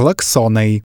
Klaksonej.